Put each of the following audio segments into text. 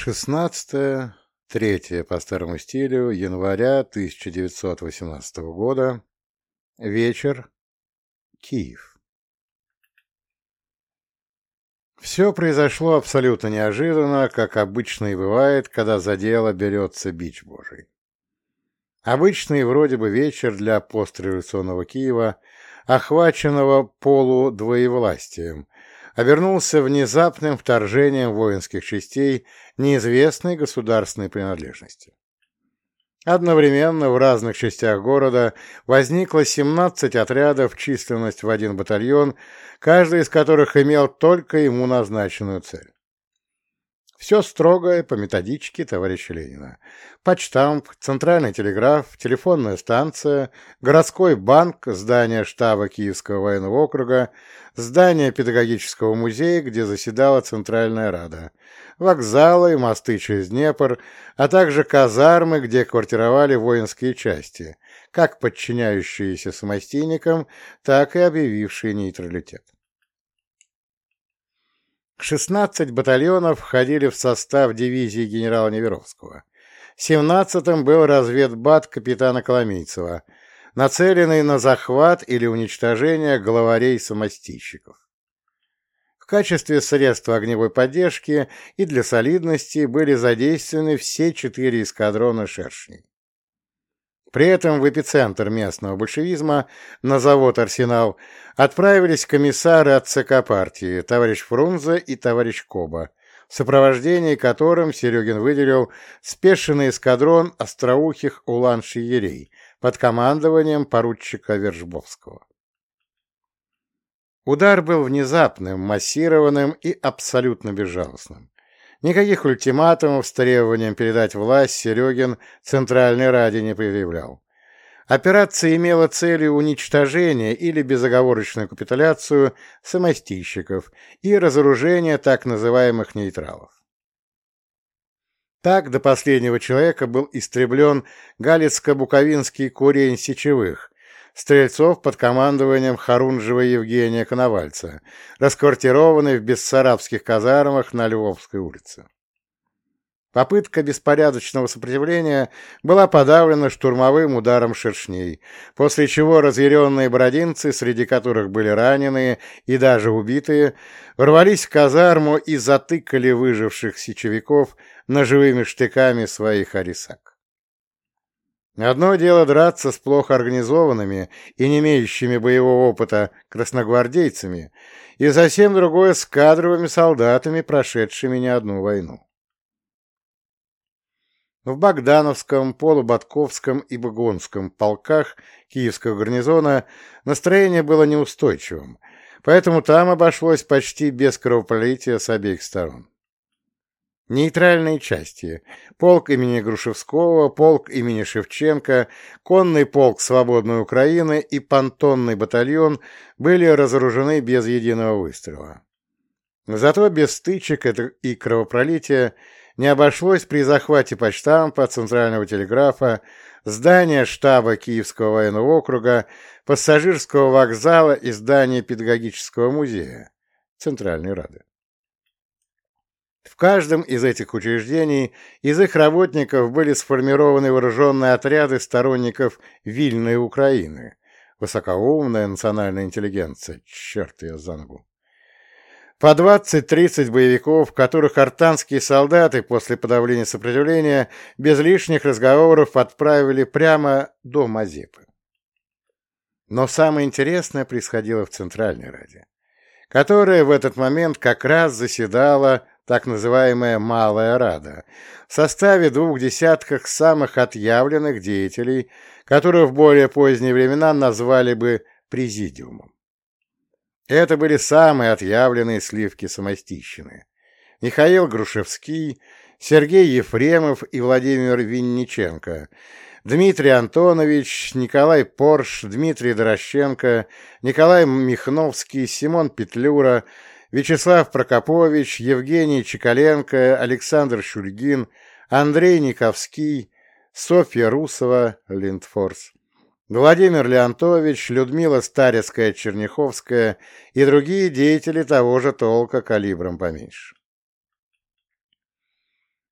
16 3 по старому стилю января 1918 года. Вечер. Киев. Все произошло абсолютно неожиданно, как обычно и бывает, когда за дело берется бич божий. Обычный вроде бы вечер для постреволюционного Киева, охваченного полудвоевластием, обернулся внезапным вторжением воинских частей неизвестной государственной принадлежности. Одновременно в разных частях города возникло 17 отрядов численность в один батальон, каждый из которых имел только ему назначенную цель. Все строгое по методичке товарища Ленина. Почтамп, центральный телеграф, телефонная станция, городской банк, здание штаба Киевского военного округа, здание педагогического музея, где заседала Центральная Рада, вокзалы, мосты через Днепр, а также казармы, где квартировали воинские части, как подчиняющиеся самостийникам, так и объявившие нейтралитет. 16 батальонов входили в состав дивизии генерала Неверовского. 17-м был разведбат капитана Коломийцева, нацеленный на захват или уничтожение главарей-самостийщиков. В качестве средства огневой поддержки и для солидности были задействованы все четыре эскадрона «Шершней». При этом в эпицентр местного большевизма, на завод «Арсенал», отправились комиссары от ЦК партии, товарищ Фрунзе и товарищ Коба, в сопровождении которым Серегин выделил спешенный эскадрон остроухих улан-шиерей под командованием поручика Вержбовского. Удар был внезапным, массированным и абсолютно безжалостным. Никаких ультиматумов с требованием передать власть Серегин Центральной Раде не предъявлял. Операция имела целью уничтожение или безоговорочную капитуляцию самостийщиков и разоружение так называемых нейтралов. Так до последнего человека был истреблен Галицко-Буковинский курень сечевых, стрельцов под командованием Харунжева Евгения Коновальца, расквартированный в бессарабских казармах на Львовской улице. Попытка беспорядочного сопротивления была подавлена штурмовым ударом шершней, после чего разъяренные бородинцы, среди которых были раненые и даже убитые, ворвались в казарму и затыкали выживших сечевиков ножевыми штыками своих арисак. Одно дело драться с плохо организованными и не имеющими боевого опыта красногвардейцами, и совсем другое с кадровыми солдатами, прошедшими не одну войну. В Богдановском, Полуботковском и Багонском полках Киевского гарнизона настроение было неустойчивым, поэтому там обошлось почти без кровопролития с обеих сторон. Нейтральные части. Полк имени Грушевского, полк имени Шевченко, конный полк Свободной Украины и понтонный батальон были разоружены без единого выстрела. Зато без стычек и кровопролития не обошлось при захвате почтампа, центрального телеграфа, здания штаба Киевского военного округа, пассажирского вокзала и здания педагогического музея Центральной Рады. В каждом из этих учреждений из их работников были сформированы вооруженные отряды сторонников Вильной Украины. Высокоумная национальная интеллигенция, черт ее за ногу. По 20-30 боевиков, которых артанские солдаты после подавления сопротивления без лишних разговоров отправили прямо до Мазепы. Но самое интересное происходило в Центральной Раде, которая в этот момент как раз заседала так называемая «Малая Рада», в составе двух десятков самых отъявленных деятелей, которых в более поздние времена назвали бы «президиумом». Это были самые отъявленные сливки самостищины. Михаил Грушевский, Сергей Ефремов и Владимир Винниченко, Дмитрий Антонович, Николай Порш, Дмитрий Дорощенко, Николай Михновский, Симон Петлюра – Вячеслав Прокопович, Евгений Чекаленко, Александр Шульгин, Андрей Никовский, Софья Русова, Линдфорс, Владимир Леонтович, Людмила Старецкая-Черняховская и другие деятели того же толка калибром поменьше.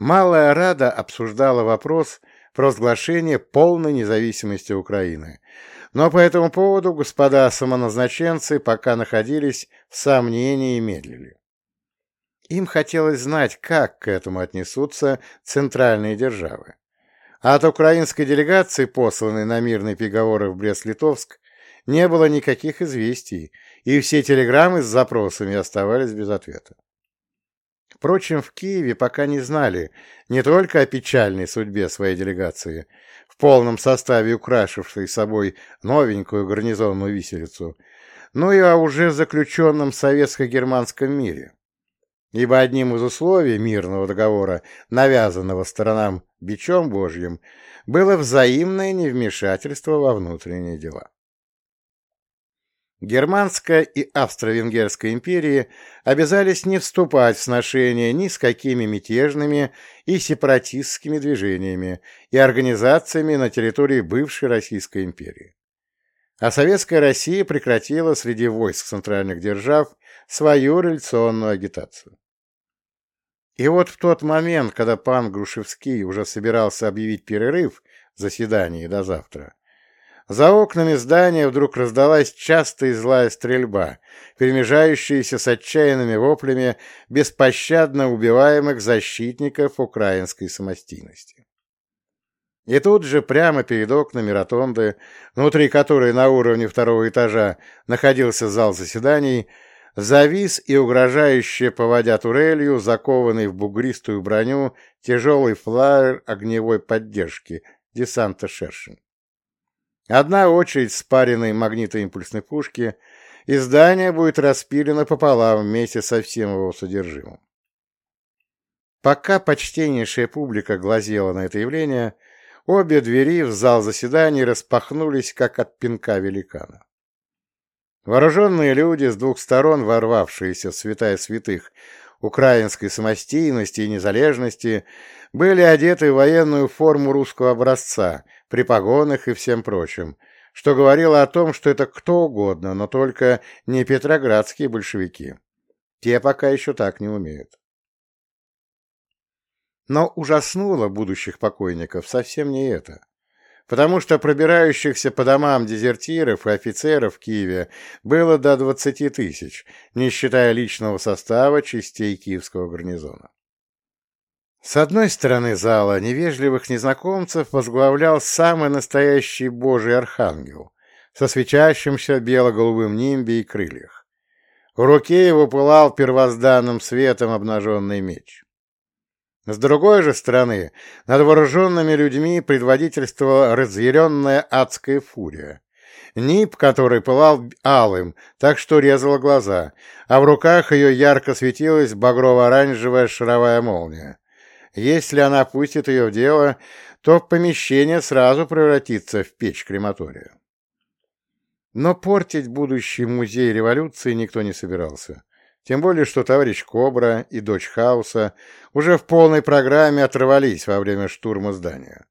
Малая Рада обсуждала вопрос провозглашения полной независимости Украины, но по этому поводу господа самоназначенцы пока находились в сомнении и медлили. Им хотелось знать, как к этому отнесутся центральные державы. От украинской делегации, посланной на мирные переговоры в Брест-Литовск, не было никаких известий, и все телеграммы с запросами оставались без ответа. Впрочем, в Киеве пока не знали не только о печальной судьбе своей делегации, в полном составе украшившей собой новенькую гарнизонную виселицу, но и о уже заключенном советско-германском мире. Ибо одним из условий мирного договора, навязанного сторонам бичом Божьим, было взаимное невмешательство во внутренние дела. Германская и Австро-Венгерская империи обязались не вступать в сношения ни с какими мятежными и сепаратистскими движениями и организациями на территории бывшей Российской империи. А Советская Россия прекратила среди войск центральных держав свою революционную агитацию. И вот в тот момент, когда пан Грушевский уже собирался объявить перерыв в заседании до завтра, за окнами здания вдруг раздалась частая и злая стрельба, перемежающаяся с отчаянными воплями беспощадно убиваемых защитников украинской самостийности. И тут же, прямо перед окнами ротонды, внутри которой на уровне второго этажа находился зал заседаний, завис и угрожающе поводя турелью, закованный в бугристую броню, тяжелый флайер огневой поддержки десанта «Шершень». Одна очередь спаренной магнитоимпульсной пушки, и здание будет распилено пополам вместе со всем его содержимым. Пока почтеннейшая публика глазела на это явление, обе двери в зал заседаний распахнулись, как от пинка великана. Вооруженные люди, с двух сторон ворвавшиеся в святая святых украинской самостийности и незалежности, были одеты в военную форму русского образца, при погонах и всем прочем, что говорило о том, что это кто угодно, но только не петроградские большевики. Те пока еще так не умеют. Но ужаснуло будущих покойников совсем не это потому что пробирающихся по домам дезертиров и офицеров в Киеве было до 20 тысяч, не считая личного состава частей киевского гарнизона. С одной стороны зала невежливых незнакомцев возглавлял самый настоящий божий архангел со свечащимся бело-голубым нимбе и крыльях. В руке его пылал первозданным светом обнаженный меч. С другой же стороны, над вооруженными людьми предводительствовала разъяренная адская фурия. Нип, который пылал алым, так что резала глаза, а в руках ее ярко светилась багрово-оранжевая шаровая молния. Если она пустит ее в дело, то помещение сразу превратится в печь крематория. Но портить будущий музей революции никто не собирался. Тем более, что товарищ Кобра и дочь Хауса уже в полной программе оторвались во время штурма здания.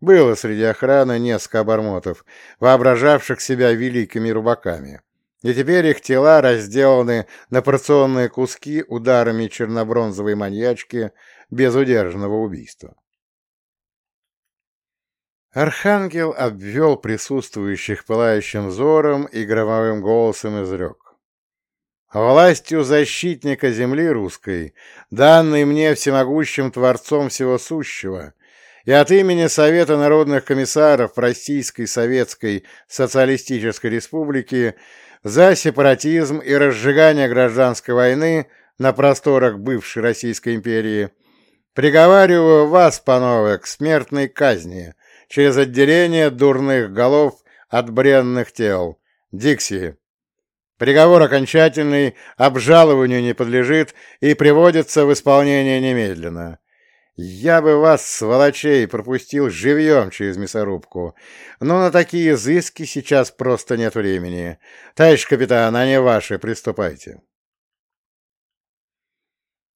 Было среди охраны несколько обормотов, воображавших себя великими рубаками, и теперь их тела разделаны на порционные куски ударами чернобронзовой маньячки без удержанного убийства. Архангел обвел присутствующих пылающим взором и громовым голосом изрек. Властью защитника земли русской, данной мне всемогущим Творцом Всего Сущего, и от имени Совета народных комиссаров Российской Советской Социалистической Республики за сепаратизм и разжигание гражданской войны на просторах бывшей Российской империи, приговариваю вас, панове, к смертной казни через отделение дурных голов от бренных тел. Дикси. Приговор окончательный, обжалованию не подлежит и приводится в исполнение немедленно. Я бы вас, сволочей, пропустил живьем через мясорубку, но на такие изыски сейчас просто нет времени. Товарищ капитан, они ваши, приступайте.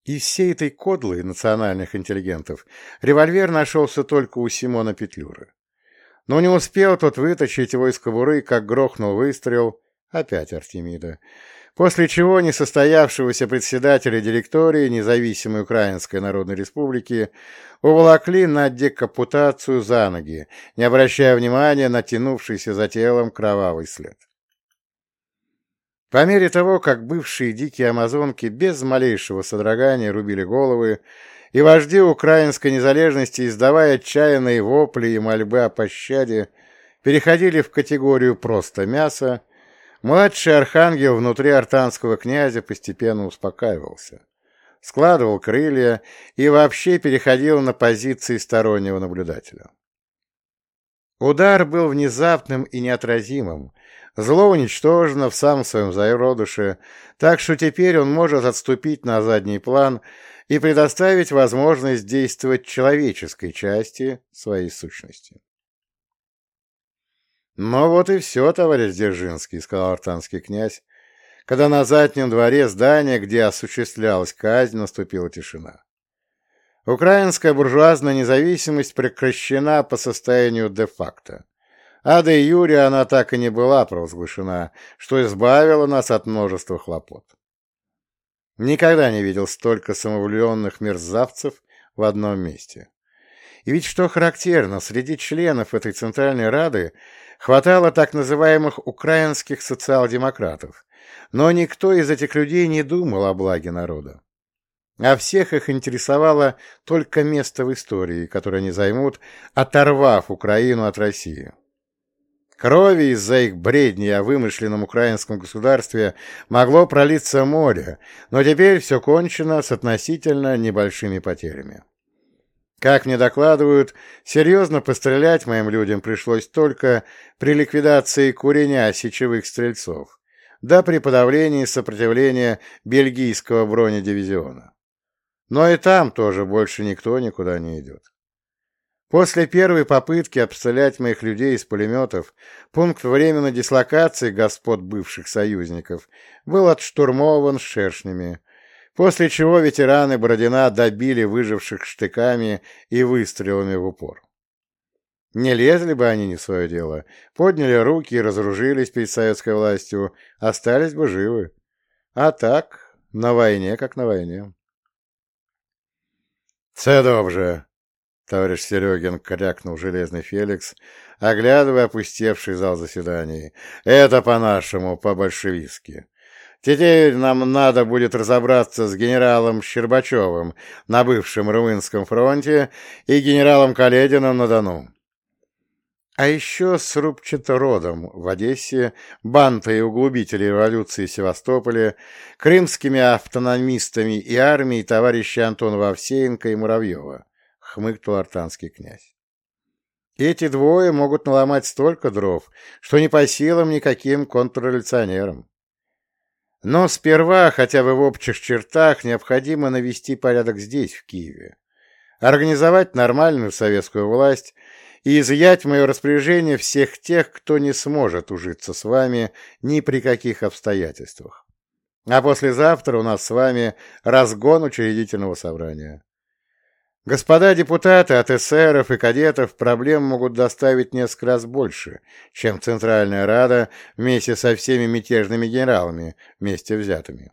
Из всей этой кодлы национальных интеллигентов револьвер нашелся только у Симона Петлюры. Но не успел тот вытащить его из кобуры, как грохнул выстрел, Опять Артемида. после чего несостоявшегося председателя директории независимой Украинской Народной Республики уволокли на декапутацию за ноги, не обращая внимания на тянувшийся за телом кровавый след. По мере того, как бывшие дикие амазонки без малейшего содрогания рубили головы, и вожди украинской незалежности, издавая отчаянные вопли и мольбы о пощаде, переходили в категорию «просто мясо», Младший архангел внутри артанского князя постепенно успокаивался, складывал крылья и вообще переходил на позиции стороннего наблюдателя. Удар был внезапным и неотразимым, зло уничтожено в самом своем зародыше, так что теперь он может отступить на задний план и предоставить возможность действовать человеческой части своей сущности. «Ну вот и все, товарищ Дзержинский», — сказал артанский князь, когда на заднем дворе здания, где осуществлялась казнь, наступила тишина. Украинская буржуазная независимость прекращена по состоянию де-факто, а де юре она так и не была провозглашена, что избавило нас от множества хлопот. Никогда не видел столько самовлюбленных мерзавцев в одном месте. И ведь что характерно, среди членов этой Центральной Рады Хватало так называемых украинских социал-демократов, но никто из этих людей не думал о благе народа. А всех их интересовало только место в истории, которое они займут, оторвав Украину от России. Крови из-за их бредней о вымышленном украинском государстве могло пролиться море, но теперь все кончено с относительно небольшими потерями. Как мне докладывают, серьезно пострелять моим людям пришлось только при ликвидации куреня сечевых стрельцов, да при подавлении сопротивления бельгийского бронедивизиона. Но и там тоже больше никто никуда не идет. После первой попытки обстрелять моих людей из пулеметов пункт временной дислокации господ бывших союзников был отштурмован шершнями, после чего ветераны Бородина добили выживших штыками и выстрелами в упор. Не лезли бы они не свое дело, подняли руки и разоружились перед советской властью, остались бы живы. А так, на войне как на войне. «Це добже!» — товарищ Серегин крякнул железный Феликс, оглядывая опустевший зал заседаний. «Это по-нашему, по-большевистски. Теперь нам надо будет разобраться с генералом Щербачевым на бывшем Румынском фронте и генералом Калединым на Дону. А еще с Рубчатородом в Одессе, бантой углубителей революции в Севастополе, крымскими автономистами и армией товарища Антонова Овсеенко и Муравьева, хмыкнул артанский князь. Эти двое могут наломать столько дров, что не по силам никаким контрреволюционерам. Но сперва, хотя бы в общих чертах, необходимо навести порядок здесь, в Киеве, организовать нормальную советскую власть и изъять в мое распоряжение всех тех, кто не сможет ужиться с вами ни при каких обстоятельствах. А послезавтра у нас с вами разгон учредительного собрания. Господа депутаты от эсеров и кадетов проблем могут доставить несколько раз больше, чем Центральная Рада вместе со всеми мятежными генералами вместе взятыми.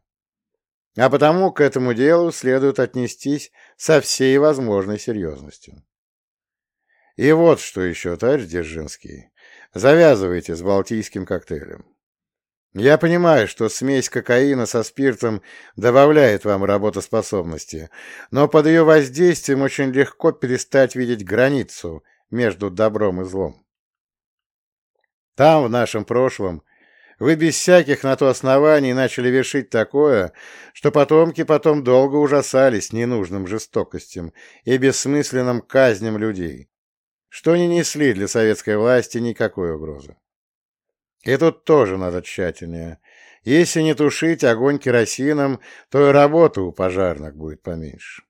А потому к этому делу следует отнестись со всей возможной серьезностью. И вот что еще, товарищ Дзержинский. Завязывайте с балтийским коктейлем. Я понимаю, что смесь кокаина со спиртом добавляет вам работоспособности, но под ее воздействием очень легко перестать видеть границу между добром и злом. Там, в нашем прошлом, вы без всяких на то оснований начали вершить такое, что потомки потом долго ужасались ненужным жестокостям и бессмысленным казням людей, что не несли для советской власти никакой угрозы. И тут тоже надо тщательнее. Если не тушить огонь керосином, то и работы у пожарных будет поменьше.